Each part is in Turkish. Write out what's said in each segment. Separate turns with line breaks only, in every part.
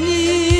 你。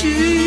shoes.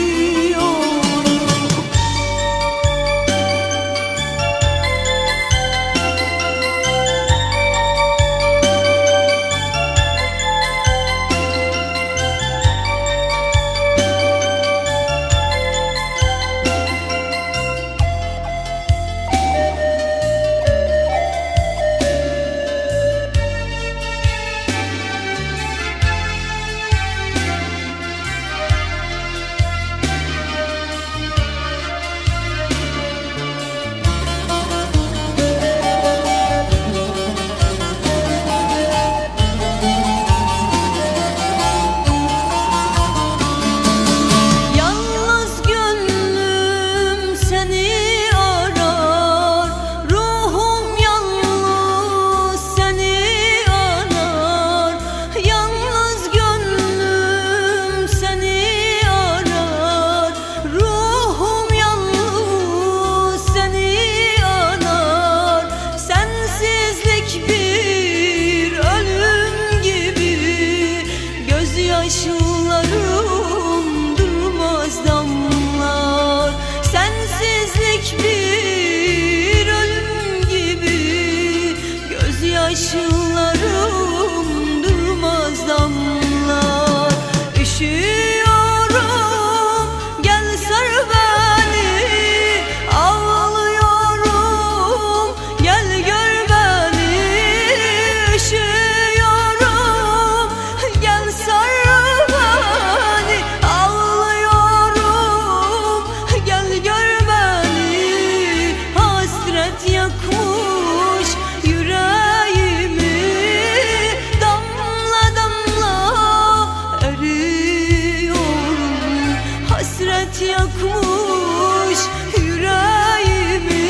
Gözyaşlarım durmaz Üşüyorum gel sar beni. Ağlıyorum gel gör beni. Üşüyorum gel sar beni. Ağlıyorum gel gör beni. Hasret yakmış Yakmış yüreğimi.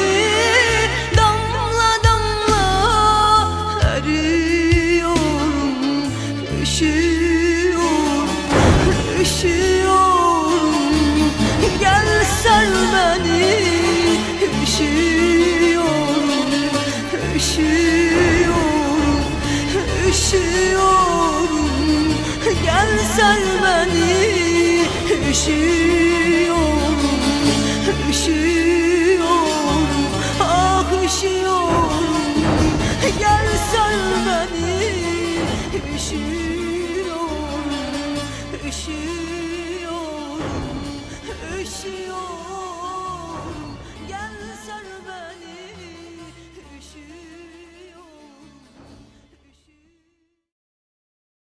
Damla damla eriyorum Üşüyorum, üşüyorum. Gel sar beni Üşüyorum, üşüyorum, üşüyorum. Gel sar beni Üşüyorum gel sar